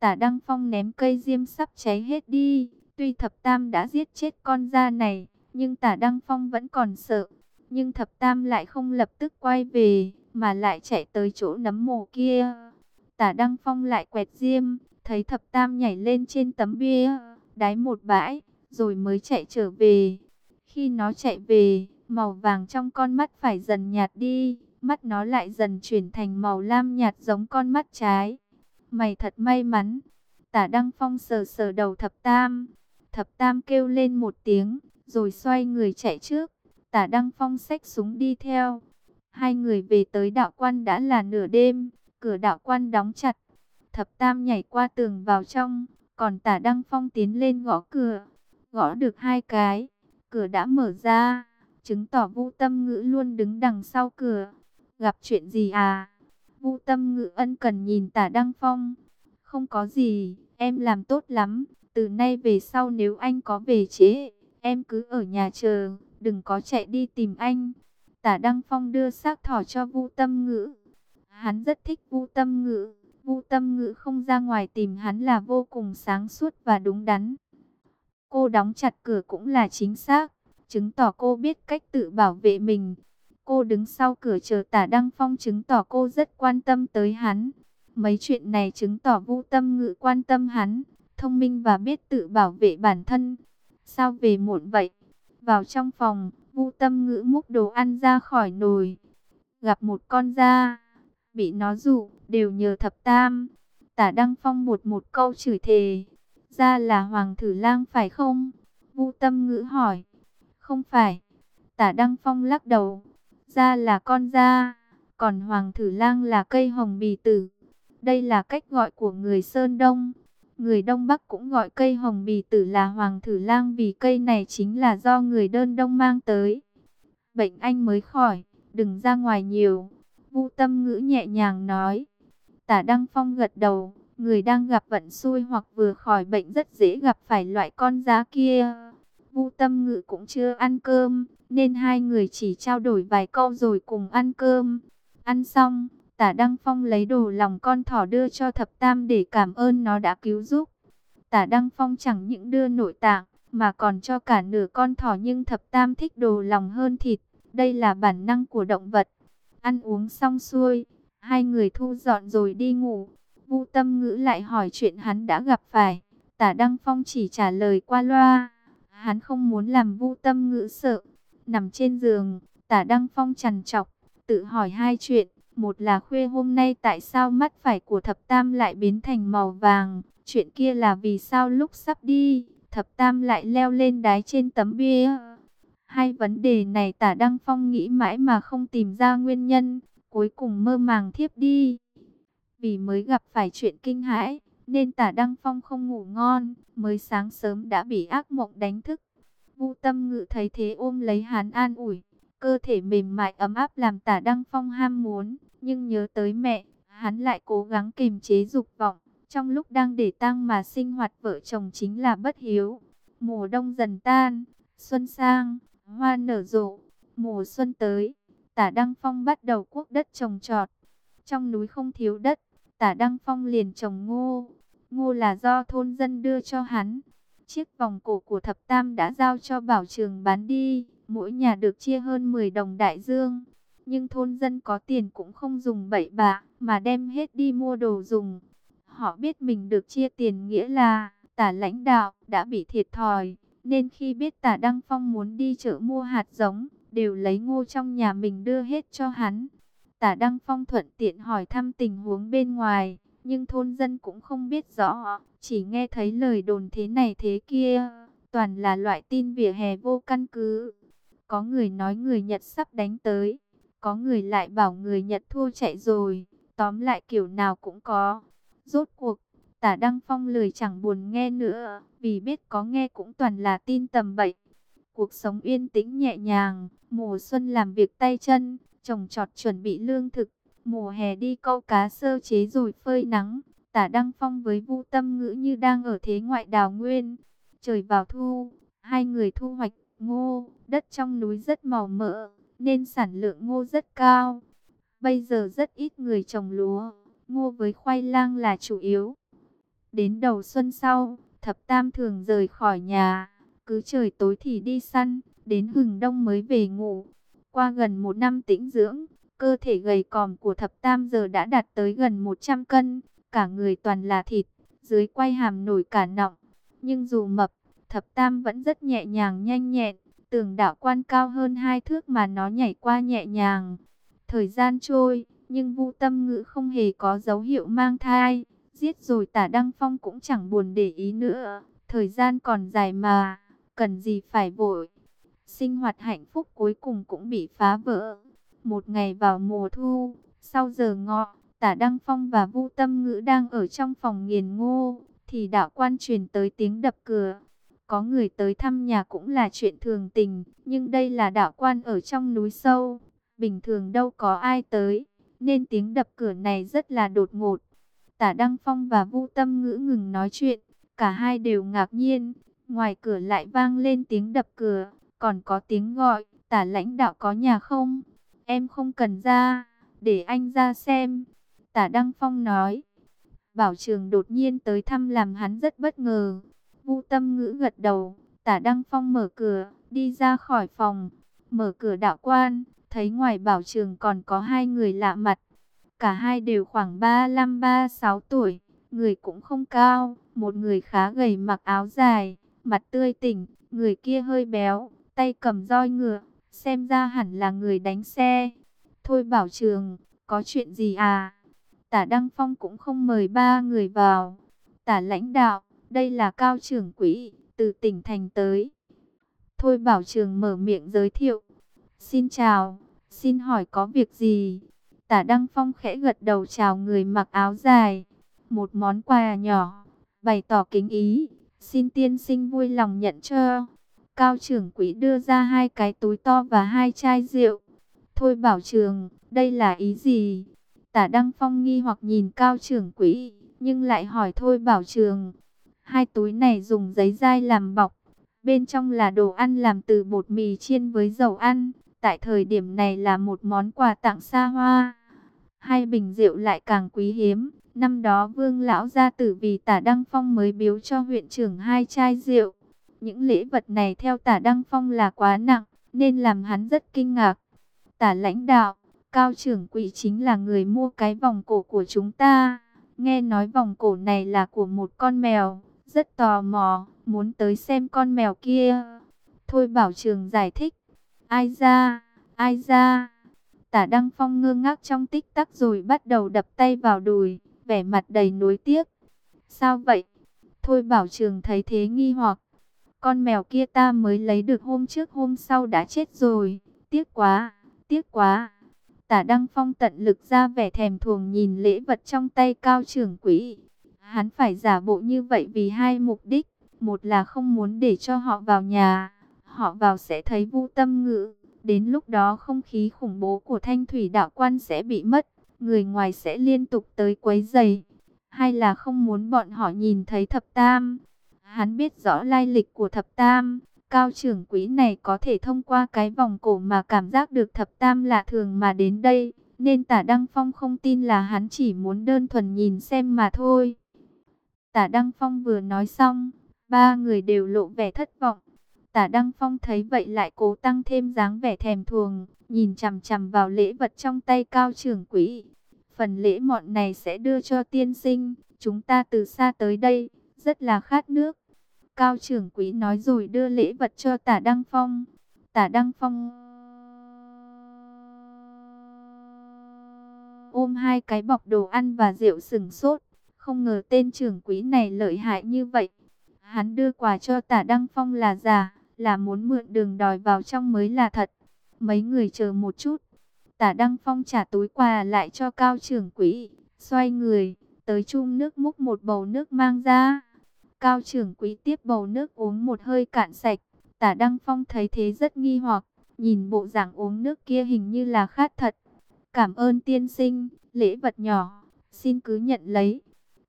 Tả Đăng Phong ném cây diêm sắp cháy hết đi. Tuy thập tam đã giết chết con da này, nhưng tả Đăng Phong vẫn còn sợ. Nhưng thập tam lại không lập tức quay về, mà lại chạy tới chỗ nấm mồ kia. Tả Đăng Phong lại quẹt diêm, thấy thập tam nhảy lên trên tấm bia, đáy một bãi, rồi mới chạy trở về. Khi nó chạy về, màu vàng trong con mắt phải dần nhạt đi, mắt nó lại dần chuyển thành màu lam nhạt giống con mắt trái. Mày thật may mắn. Tả Đăng Phong sờ sờ đầu thập tam. Thập tam kêu lên một tiếng, rồi xoay người chạy trước. Tả Đăng Phong xách súng đi theo. Hai người về tới đạo quan đã là nửa đêm, cửa đạo quan đóng chặt. Thập tam nhảy qua tường vào trong, còn tả Đăng Phong tiến lên gõ cửa. Gõ được hai cái, cửa đã mở ra, chứng tỏ Vu Tâm Ngữ luôn đứng đằng sau cửa. Gặp chuyện gì à? Vu Tâm Ngự ân cần nhìn tả Đăng Phong. Không có gì, em làm tốt lắm. Từ nay về sau nếu anh có về chế, em cứ ở nhà chờ, đừng có chạy đi tìm anh. Tả Đăng Phong đưa xác thỏ cho Vu Tâm Ngữ. Hắn rất thích Vu Tâm Ngữ. Vu Tâm Ngữ không ra ngoài tìm hắn là vô cùng sáng suốt và đúng đắn. Cô đóng chặt cửa cũng là chính xác, chứng tỏ cô biết cách tự bảo vệ mình. Cô đứng sau cửa chờ tả Đăng Phong chứng tỏ cô rất quan tâm tới hắn. Mấy chuyện này chứng tỏ vũ Tâm Ngữ quan tâm hắn, thông minh và biết tự bảo vệ bản thân. Sao về muộn vậy? Vào trong phòng, vũ Tâm Ngữ múc đồ ăn ra khỏi nồi. Gặp một con da, bị nó dụ, đều nhờ thập tam. Tả Đăng Phong một một câu chửi thề. Ra là Hoàng Thử Lang phải không? vũ Tâm Ngữ hỏi. Không phải. Tả Đăng Phong lắc đầu. Ra là con da, còn Hoàng Thử Lang là cây hồng bì tử. Đây là cách gọi của người Sơn Đông. Người Đông Bắc cũng gọi cây hồng bì tử là Hoàng Thử Lang vì cây này chính là do người đơn Đông mang tới. Bệnh anh mới khỏi, đừng ra ngoài nhiều. vũ Tâm Ngữ nhẹ nhàng nói. Tả Đăng Phong gật đầu, người đang gặp vận xui hoặc vừa khỏi bệnh rất dễ gặp phải loại con giá kia. Vu Tâm Ngự cũng chưa ăn cơm, nên hai người chỉ trao đổi vài câu rồi cùng ăn cơm. Ăn xong, Tả Đăng Phong lấy đồ lòng con thỏ đưa cho Thập Tam để cảm ơn nó đã cứu giúp. Tả Đăng Phong chẳng những đưa nội tạng, mà còn cho cả nửa con thỏ nhưng Thập Tam thích đồ lòng hơn thịt. Đây là bản năng của động vật. Ăn uống xong xuôi, hai người thu dọn rồi đi ngủ. Vu Tâm Ngữ lại hỏi chuyện hắn đã gặp phải. Tả Đăng Phong chỉ trả lời qua loa. Hắn không muốn làm Vu Tâm Ngữ sợ. Nằm trên giường, Tả Đăng Phong trằn trọc, tự hỏi hai chuyện. Một là khuya hôm nay tại sao mắt phải của thập tam lại biến thành màu vàng. Chuyện kia là vì sao lúc sắp đi, thập tam lại leo lên đái trên tấm bia. Hai vấn đề này tả Đăng Phong nghĩ mãi mà không tìm ra nguyên nhân, cuối cùng mơ màng thiếp đi. Vì mới gặp phải chuyện kinh hãi, nên tả Đăng Phong không ngủ ngon, mới sáng sớm đã bị ác mộng đánh thức. Vu tâm ngự thấy thế ôm lấy hắn an ủi, cơ thể mềm mại ấm áp làm tả Đăng Phong ham muốn, nhưng nhớ tới mẹ, hắn lại cố gắng kiềm chế dục vọng. Trong lúc đang để tang mà sinh hoạt vợ chồng chính là bất hiếu. Mùa đông dần tan, xuân sang, hoa nở rộ, mùa xuân tới. Tả Đăng Phong bắt đầu cuốc đất trồng trọt. Trong núi không thiếu đất, tả Đăng Phong liền trồng ngô. Ngô là do thôn dân đưa cho hắn. Chiếc vòng cổ của thập tam đã giao cho bảo trường bán đi. Mỗi nhà được chia hơn 10 đồng đại dương. Nhưng thôn dân có tiền cũng không dùng bậy bạ, mà đem hết đi mua đồ dùng. Họ biết mình được chia tiền nghĩa là tả lãnh đạo đã bị thiệt thòi. Nên khi biết tả Đăng Phong muốn đi chợ mua hạt giống, đều lấy ngô trong nhà mình đưa hết cho hắn. Tả Đăng Phong thuận tiện hỏi thăm tình huống bên ngoài, nhưng thôn dân cũng không biết rõ, chỉ nghe thấy lời đồn thế này thế kia, toàn là loại tin vỉa hè vô căn cứ. Có người nói người Nhật sắp đánh tới, có người lại bảo người Nhật thua chạy rồi, tóm lại kiểu nào cũng có. Rốt cuộc, tả Đăng Phong lười chẳng buồn nghe nữa, vì biết có nghe cũng toàn là tin tầm bậy. Cuộc sống yên tĩnh nhẹ nhàng, mùa xuân làm việc tay chân, trồng trọt chuẩn bị lương thực, mùa hè đi câu cá sơ chế rồi phơi nắng. Tả Đăng Phong với Vu Tâm Ngữ như đang ở thế ngoại đào nguyên. Trời vào thu, hai người thu hoạch ngô, đất trong núi rất màu mỡ, nên sản lượng ngô rất cao. Bây giờ rất ít người trồng lúa, ngô với khoai lang là chủ yếu. Đến đầu xuân sau, thập tam thường rời khỏi nhà, cứ trời tối thì đi săn, đến hừng đông mới về ngủ. Qua gần một năm tĩnh dưỡng, cơ thể gầy còm của thập tam giờ đã đạt tới gần 100 cân, cả người toàn là thịt, dưới quay hàm nổi cả nọng. Nhưng dù mập, thập tam vẫn rất nhẹ nhàng nhanh nhẹn, tường đạo quan cao hơn hai thước mà nó nhảy qua nhẹ nhàng. Thời gian trôi, nhưng Vu Tâm Ngữ không hề có dấu hiệu mang thai, giết rồi Tả Đăng Phong cũng chẳng buồn để ý nữa, thời gian còn dài mà, cần gì phải vội. Sinh hoạt hạnh phúc cuối cùng cũng bị phá vỡ. Một ngày vào mùa thu, sau giờ ngọ, Tả Đăng Phong và Vu Tâm Ngữ đang ở trong phòng nghiền ngô, thì đạo quan truyền tới tiếng đập cửa. Có người tới thăm nhà cũng là chuyện thường tình, nhưng đây là đạo quan ở trong núi sâu, bình thường đâu có ai tới, nên tiếng đập cửa này rất là đột ngột. Tả Đăng Phong và Vu Tâm Ngữ ngừng nói chuyện, cả hai đều ngạc nhiên, ngoài cửa lại vang lên tiếng đập cửa, còn có tiếng gọi, tả lãnh đạo có nhà không? Em không cần ra, để anh ra xem. Tả Đăng Phong nói, Bảo Trường đột nhiên tới thăm làm hắn rất bất ngờ. Vu Tâm Ngữ gật đầu, Tả Đăng Phong mở cửa, đi ra khỏi phòng, mở cửa đạo quan, thấy ngoài Bảo Trường còn có hai người lạ mặt. Cả hai đều khoảng 35-36 tuổi, người cũng không cao, một người khá gầy mặc áo dài, mặt tươi tỉnh, người kia hơi béo, tay cầm roi ngựa, xem ra hẳn là người đánh xe. Thôi Bảo Trường, có chuyện gì à? Tả Đăng Phong cũng không mời ba người vào. Tả lãnh đạo, đây là cao trưởng quỹ, từ tỉnh thành tới. Thôi bảo trường mở miệng giới thiệu. Xin chào, xin hỏi có việc gì? Tả Đăng Phong khẽ gật đầu chào người mặc áo dài. Một món quà nhỏ, bày tỏ kính ý. Xin tiên sinh vui lòng nhận cho. Cao trưởng quỹ đưa ra hai cái túi to và hai chai rượu. Thôi bảo trường, đây là ý gì? Tả Đăng Phong nghi hoặc nhìn cao trưởng quỹ, nhưng lại hỏi thôi bảo trường. Hai túi này dùng giấy dai làm bọc, bên trong là đồ ăn làm từ bột mì chiên với dầu ăn. Tại thời điểm này là một món quà tặng xa hoa. Hai bình rượu lại càng quý hiếm. Năm đó vương lão gia tử vì tả Đăng Phong mới biếu cho huyện trưởng hai chai rượu. Những lễ vật này theo tả Đăng Phong là quá nặng, nên làm hắn rất kinh ngạc. Tả lãnh đạo, Cao trưởng quỹ chính là người mua cái vòng cổ của chúng ta. Nghe nói vòng cổ này là của một con mèo. Rất tò mò, muốn tới xem con mèo kia. Thôi bảo trường giải thích. Ai ra, ai ra. Tả Đăng Phong ngơ ngác trong tích tắc rồi bắt đầu đập tay vào đùi, vẻ mặt đầy nuối tiếc. Sao vậy? Thôi bảo trường thấy thế nghi hoặc. Con mèo kia ta mới lấy được hôm trước hôm sau đã chết rồi. Tiếc quá, tiếc quá. Tả Đăng Phong tận lực ra vẻ thèm thuồng nhìn lễ vật trong tay cao trưởng quỹ. Hắn phải giả bộ như vậy vì hai mục đích. Một là không muốn để cho họ vào nhà. Họ vào sẽ thấy vu tâm ngữ. Đến lúc đó không khí khủng bố của thanh thủy đạo quan sẽ bị mất. Người ngoài sẽ liên tục tới quấy giày. Hay là không muốn bọn họ nhìn thấy thập tam. Hắn biết rõ lai lịch của thập tam. Cao trưởng quý này có thể thông qua cái vòng cổ mà cảm giác được thập tam lạ thường mà đến đây. Nên tả Đăng Phong không tin là hắn chỉ muốn đơn thuần nhìn xem mà thôi. Tả Đăng Phong vừa nói xong, ba người đều lộ vẻ thất vọng. Tả Đăng Phong thấy vậy lại cố tăng thêm dáng vẻ thèm thuồng, nhìn chằm chằm vào lễ vật trong tay cao trưởng quỹ. Phần lễ mọn này sẽ đưa cho tiên sinh, chúng ta từ xa tới đây, rất là khát nước. Cao trưởng quỹ nói rồi đưa lễ vật cho tả Đăng Phong. Tả Đăng Phong ôm hai cái bọc đồ ăn và rượu sừng sốt. Không ngờ tên trưởng quỹ này lợi hại như vậy. Hắn đưa quà cho tả Đăng Phong là giả, là muốn mượn đường đòi vào trong mới là thật. Mấy người chờ một chút. Tả Đăng Phong trả túi quà lại cho cao trưởng quỹ. Xoay người, tới chung nước múc một bầu nước mang ra. Cao trưởng quý tiếp bầu nước uống một hơi cạn sạch. Tả Đăng Phong thấy thế rất nghi hoặc, nhìn bộ dạng uống nước kia hình như là khát thật. Cảm ơn tiên sinh, lễ vật nhỏ, xin cứ nhận lấy.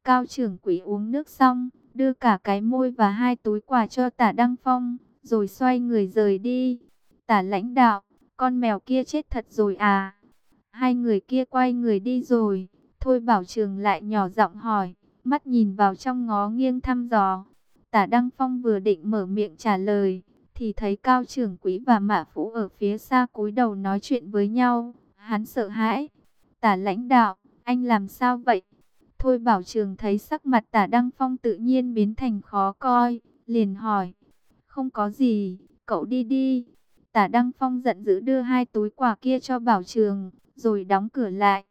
Cao trưởng quý uống nước xong, đưa cả cái môi và hai túi quà cho tả Đăng Phong, rồi xoay người rời đi. Tả lãnh đạo, con mèo kia chết thật rồi à? Hai người kia quay người đi rồi, thôi bảo trường lại nhỏ giọng hỏi mắt nhìn vào trong ngó nghiêng thăm dò. Tả Đăng Phong vừa định mở miệng trả lời, thì thấy Cao Trưởng Quý và Mã Phú ở phía xa cúi đầu nói chuyện với nhau. Hắn sợ hãi. Tả lãnh đạo, anh làm sao vậy? Thôi Bảo Trường thấy sắc mặt tả Đăng Phong tự nhiên biến thành khó coi, liền hỏi. Không có gì, cậu đi đi. Tả Đăng Phong giận dữ đưa hai túi quà kia cho Bảo Trường, rồi đóng cửa lại.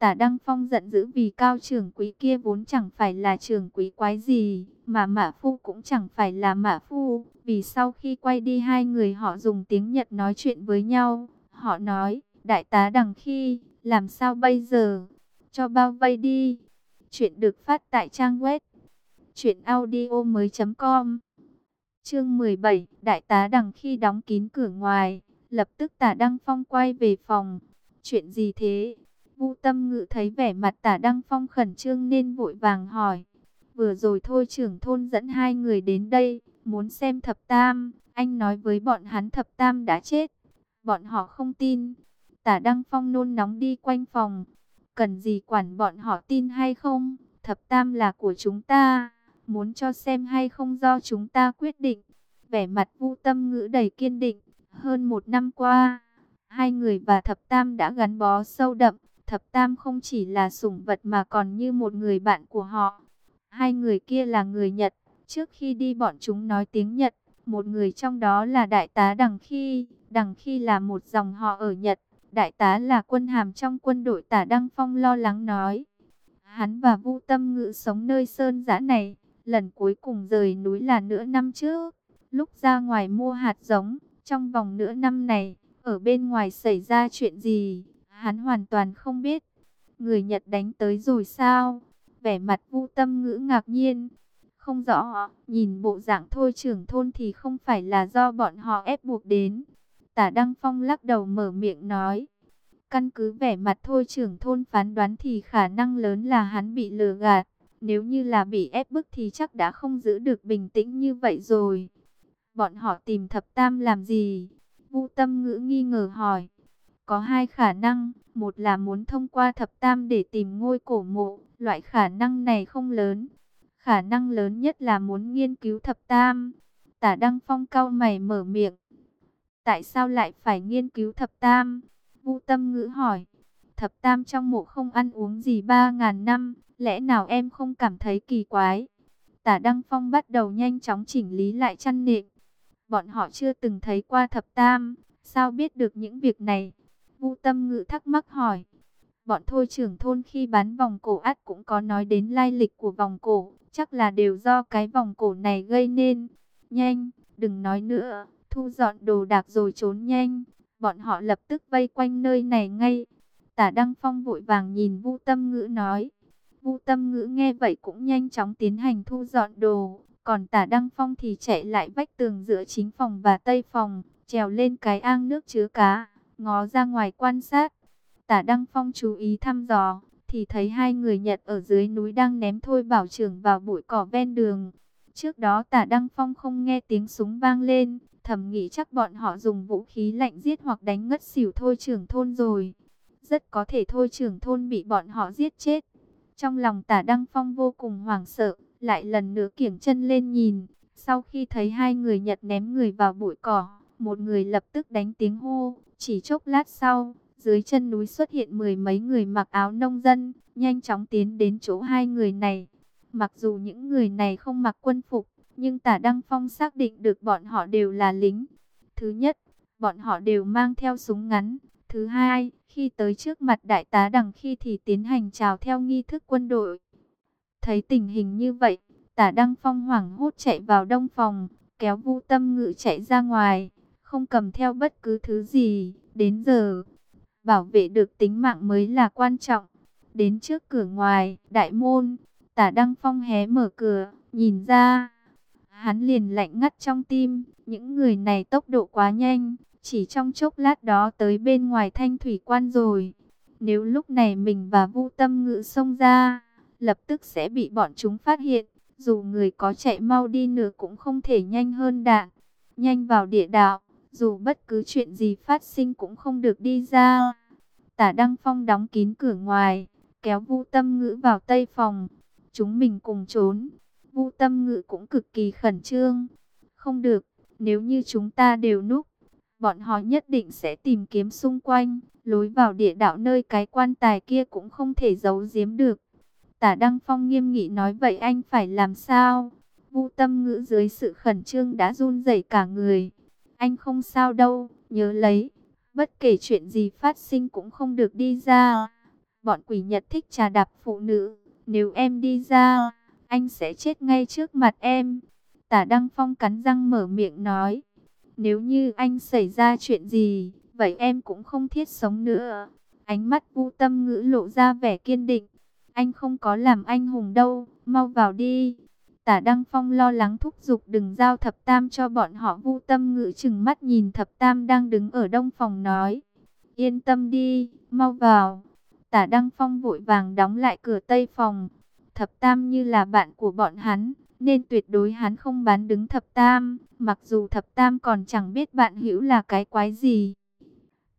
Tả Đăng Phong giận dữ vì cao trưởng quý kia vốn chẳng phải là trưởng quý quái gì, mà Mã Phu cũng chẳng phải là Mã Phu. Vì sau khi quay đi hai người họ dùng tiếng Nhật nói chuyện với nhau, họ nói, đại tá Đằng Khi, làm sao bây giờ? Cho bao vây đi. Chuyện được phát tại trang web truyệnaudiomoi.com. Chương 17, đại tá Đằng Khi đóng kín cửa ngoài, lập tức Tả Đăng Phong quay về phòng. Chuyện gì thế? Vu Tâm Ngự thấy vẻ mặt Tả Đăng Phong khẩn trương nên vội vàng hỏi. Vừa rồi thôi trưởng thôn dẫn hai người đến đây, muốn xem thập tam. Anh nói với bọn hắn thập tam đã chết. Bọn họ không tin. Tả Đăng Phong nôn nóng đi quanh phòng. Cần gì quản bọn họ tin hay không? Thập tam là của chúng ta. Muốn cho xem hay không do chúng ta quyết định. Vẻ mặt Vu Tâm Ngữ đầy kiên định. Hơn một năm qua, hai người và thập tam đã gắn bó sâu đậm. Thập Tam không chỉ là sủng vật mà còn như một người bạn của họ. Hai người kia là người Nhật. Trước khi đi bọn chúng nói tiếng Nhật. Một người trong đó là đại tá Đằng Khi. Đằng Khi là một dòng họ ở Nhật. Đại tá là quân hàm trong quân đội tả Đăng Phong lo lắng nói. Hắn và Vu Tâm Ngự sống nơi sơn giã này. Lần cuối cùng rời núi là nửa năm trước. Lúc ra ngoài mua hạt giống. Trong vòng nửa năm này, ở bên ngoài xảy ra chuyện gì? Hắn hoàn toàn không biết. Người Nhật đánh tới rồi sao? Vẻ mặt vu tâm ngữ ngạc nhiên. Không rõ, nhìn bộ dạng thôi trưởng thôn thì không phải là do bọn họ ép buộc đến. Tả Đăng Phong lắc đầu mở miệng nói. Căn cứ vẻ mặt thôi trưởng thôn phán đoán thì khả năng lớn là hắn bị lừa gạt. Nếu như là bị ép bức thì chắc đã không giữ được bình tĩnh như vậy rồi. Bọn họ tìm thập tam làm gì? Vu tâm ngữ nghi ngờ hỏi. Có hai khả năng, một là muốn thông qua thập tam để tìm ngôi cổ mộ, loại khả năng này không lớn. Khả năng lớn nhất là muốn nghiên cứu thập tam. Tả Đăng Phong cao mày mở miệng. Tại sao lại phải nghiên cứu thập tam? vũ Tâm Ngữ hỏi. Thập tam trong mộ không ăn uống gì ba ngàn năm, lẽ nào em không cảm thấy kỳ quái? Tả Đăng Phong bắt đầu nhanh chóng chỉnh lý lại chăn nệm. Bọn họ chưa từng thấy qua thập tam, sao biết được những việc này? Vu Tâm Ngự thắc mắc hỏi. Bọn thôi trưởng thôn khi bán vòng cổ át cũng có nói đến lai lịch của vòng cổ. Chắc là đều do cái vòng cổ này gây nên. Nhanh, đừng nói nữa. Thu dọn đồ đạc rồi trốn nhanh. Bọn họ lập tức vây quanh nơi này ngay. Tả Đăng Phong vội vàng nhìn Vu Tâm Ngữ nói. Vu Tâm Ngữ nghe vậy cũng nhanh chóng tiến hành thu dọn đồ. Còn Tả Đăng Phong thì chạy lại vách tường giữa chính phòng và tây phòng, trèo lên cái ang nước chứa cá ngó ra ngoài quan sát. Tả Đăng Phong chú ý thăm dò, thì thấy hai người Nhật ở dưới núi đang ném Thôi Bảo Trưởng vào bụi cỏ ven đường. Trước đó Tả Đăng Phong không nghe tiếng súng vang lên, thầm nghĩ chắc bọn họ dùng vũ khí lạnh giết hoặc đánh ngất xỉu Thôi Trưởng Thôn rồi. Rất có thể Thôi Trưởng Thôn bị bọn họ giết chết. Trong lòng Tả Đăng Phong vô cùng hoảng sợ, lại lần nữa kiểng chân lên nhìn. Sau khi thấy hai người Nhật ném người vào bụi cỏ, một người lập tức đánh tiếng hô, chỉ chốc lát sau, dưới chân núi xuất hiện mười mấy người mặc áo nông dân, nhanh chóng tiến đến chỗ hai người này. Mặc dù những người này không mặc quân phục, nhưng tả Đăng Phong xác định được bọn họ đều là lính. Thứ nhất, bọn họ đều mang theo súng ngắn. Thứ hai, khi tới trước mặt đại tá đằng khi thì tiến hành chào theo nghi thức quân đội. Thấy tình hình như vậy, tả Đăng Phong hoảng hốt chạy vào đông phòng, kéo vu tâm ngự chạy ra ngoài không cầm theo bất cứ thứ gì. Đến giờ, bảo vệ được tính mạng mới là quan trọng. Đến trước cửa ngoài, đại môn, tả Đăng Phong hé mở cửa, nhìn ra. Hắn liền lạnh ngắt trong tim, những người này tốc độ quá nhanh, chỉ trong chốc lát đó tới bên ngoài thanh thủy quan rồi. Nếu lúc này mình và Vu Tâm Ngự xông ra, lập tức sẽ bị bọn chúng phát hiện. Dù người có chạy mau đi nữa cũng không thể nhanh hơn đạn. Nhanh vào địa đạo, dù bất cứ chuyện gì phát sinh cũng không được đi ra. Tả Đăng Phong đóng kín cửa ngoài, kéo Vu Tâm Ngữ vào tây phòng. Chúng mình cùng trốn. Vu Tâm Ngữ cũng cực kỳ khẩn trương. Không được, nếu như chúng ta đều núp, bọn họ nhất định sẽ tìm kiếm xung quanh, lối vào địa đạo nơi cái quan tài kia cũng không thể giấu giếm được. Tả Đăng Phong nghiêm nghị nói vậy anh phải làm sao? Vu tâm ngữ dưới sự khẩn trương đã run rẩy cả người. Anh không sao đâu, nhớ lấy. Bất kể chuyện gì phát sinh cũng không được đi ra. Bọn quỷ nhật thích trà đạp phụ nữ. Nếu em đi ra, anh sẽ chết ngay trước mặt em. Tả Đăng Phong cắn răng mở miệng nói. Nếu như anh xảy ra chuyện gì, vậy em cũng không thiết sống nữa. Ánh mắt vu tâm ngữ lộ ra vẻ kiên định. Anh không có làm anh hùng đâu, mau vào đi. Tả Đăng Phong lo lắng thúc giục đừng giao thập tam cho bọn họ vu tâm ngự chừng mắt nhìn thập tam đang đứng ở đông phòng nói. Yên tâm đi, mau vào. Tả Đăng Phong vội vàng đóng lại cửa tây phòng. Thập tam như là bạn của bọn hắn, nên tuyệt đối hắn không bán đứng thập tam, mặc dù thập tam còn chẳng biết bạn hữu là cái quái gì.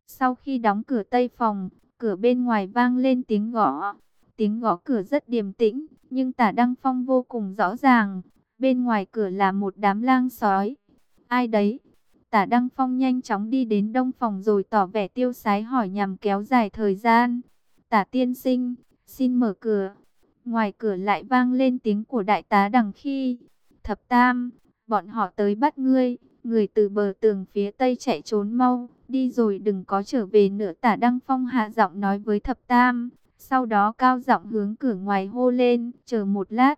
Sau khi đóng cửa tây phòng, cửa bên ngoài vang lên tiếng gõ. Tiếng gõ cửa rất điềm tĩnh, nhưng tả Đăng Phong vô cùng rõ ràng. Bên ngoài cửa là một đám lang sói. Ai đấy? Tả Đăng Phong nhanh chóng đi đến đông phòng rồi tỏ vẻ tiêu sái hỏi nhằm kéo dài thời gian. Tả tiên sinh, xin mở cửa. Ngoài cửa lại vang lên tiếng của đại tá đằng khi. Thập tam, bọn họ tới bắt ngươi. Người từ bờ tường phía tây chạy trốn mau, đi rồi đừng có trở về nữa. Tả Đăng Phong hạ giọng nói với thập tam. Sau đó cao giọng hướng cửa ngoài hô lên, chờ một lát.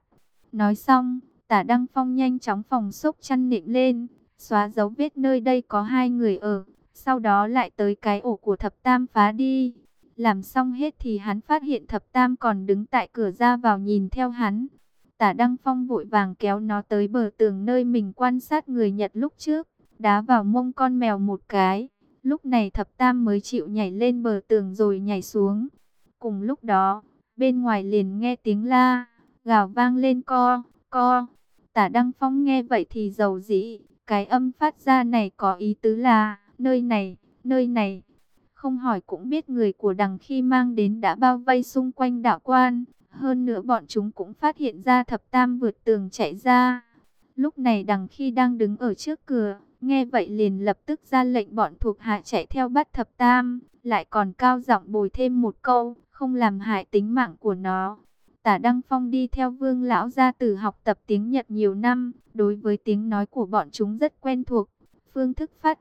Nói xong, tả Đăng Phong nhanh chóng phòng xúc chăn nệm lên, xóa dấu vết nơi đây có hai người ở. Sau đó lại tới cái ổ của thập tam phá đi. Làm xong hết thì hắn phát hiện thập tam còn đứng tại cửa ra vào nhìn theo hắn. Tả Đăng Phong vội vàng kéo nó tới bờ tường nơi mình quan sát người Nhật lúc trước, đá vào mông con mèo một cái. Lúc này thập tam mới chịu nhảy lên bờ tường rồi nhảy xuống. Cùng lúc đó, bên ngoài liền nghe tiếng la, gào vang lên co, co. Tả Đăng Phong nghe vậy thì giàu dĩ, cái âm phát ra này có ý tứ là, nơi này, nơi này. Không hỏi cũng biết người của đằng khi mang đến đã bao vây xung quanh đạo quan. Hơn nữa bọn chúng cũng phát hiện ra thập tam vượt tường chạy ra. Lúc này đằng khi đang đứng ở trước cửa, nghe vậy liền lập tức ra lệnh bọn thuộc hạ chạy theo bắt thập tam, lại còn cao giọng bồi thêm một câu, không làm hại tính mạng của nó. Tả Đăng Phong đi theo vương lão gia tử học tập tiếng Nhật nhiều năm, đối với tiếng nói của bọn chúng rất quen thuộc, phương thức phát.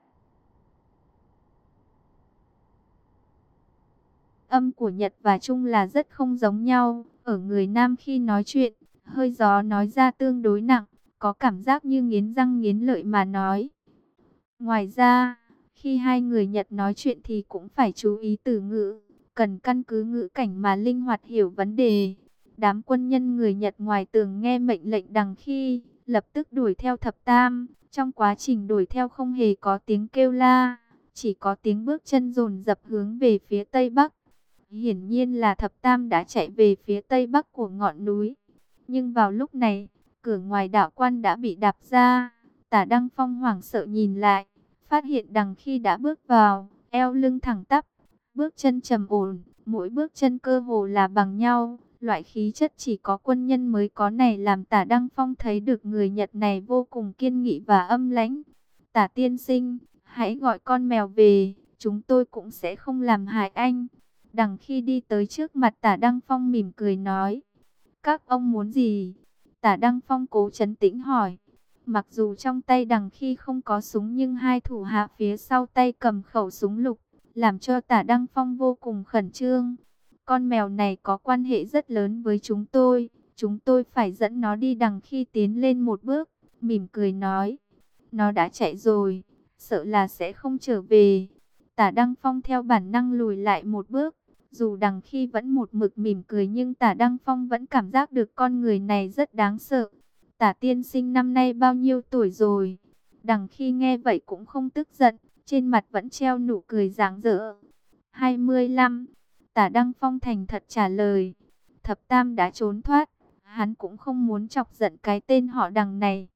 Âm của Nhật và Trung là rất không giống nhau, ở người Nam khi nói chuyện, hơi gió nói ra tương đối nặng, có cảm giác như nghiến răng nghiến lợi mà nói. Ngoài ra, khi hai người Nhật nói chuyện thì cũng phải chú ý từ ngữ, cần căn cứ ngữ cảnh mà linh hoạt hiểu vấn đề. Đám quân nhân người Nhật ngoài tường nghe mệnh lệnh đằng khi, lập tức đuổi theo thập tam. Trong quá trình đuổi theo không hề có tiếng kêu la, chỉ có tiếng bước chân dồn dập hướng về phía tây bắc. Hiển nhiên là thập tam đã chạy về phía tây bắc của ngọn núi. Nhưng vào lúc này, cửa ngoài đạo quan đã bị đạp ra. Tả Đăng Phong hoảng sợ nhìn lại, phát hiện đằng khi đã bước vào, eo lưng thẳng tắp, bước chân trầm ổn, mỗi bước chân cơ hồ là bằng nhau. Loại khí chất chỉ có quân nhân mới có này làm tả Đăng Phong thấy được người Nhật này vô cùng kiên nghị và âm lãnh. Tả tiên sinh, hãy gọi con mèo về, chúng tôi cũng sẽ không làm hại anh. Đằng khi đi tới trước mặt tả Đăng Phong mỉm cười nói. Các ông muốn gì? Tả Đăng Phong cố chấn tĩnh hỏi. Mặc dù trong tay đằng khi không có súng nhưng hai thủ hạ phía sau tay cầm khẩu súng lục làm cho tả Đăng Phong vô cùng khẩn trương. Con mèo này có quan hệ rất lớn với chúng tôi, chúng tôi phải dẫn nó đi đằng khi tiến lên một bước, mỉm cười nói. Nó đã chạy rồi, sợ là sẽ không trở về. Tả Đăng Phong theo bản năng lùi lại một bước, dù đằng khi vẫn một mực mỉm cười nhưng tả Đăng Phong vẫn cảm giác được con người này rất đáng sợ. Tả tiên sinh năm nay bao nhiêu tuổi rồi? Đằng khi nghe vậy cũng không tức giận, trên mặt vẫn treo nụ cười rạng rỡ. 25. Tả Đăng Phong thành thật trả lời. Thập Tam đã trốn thoát. Hắn cũng không muốn chọc giận cái tên họ đằng này.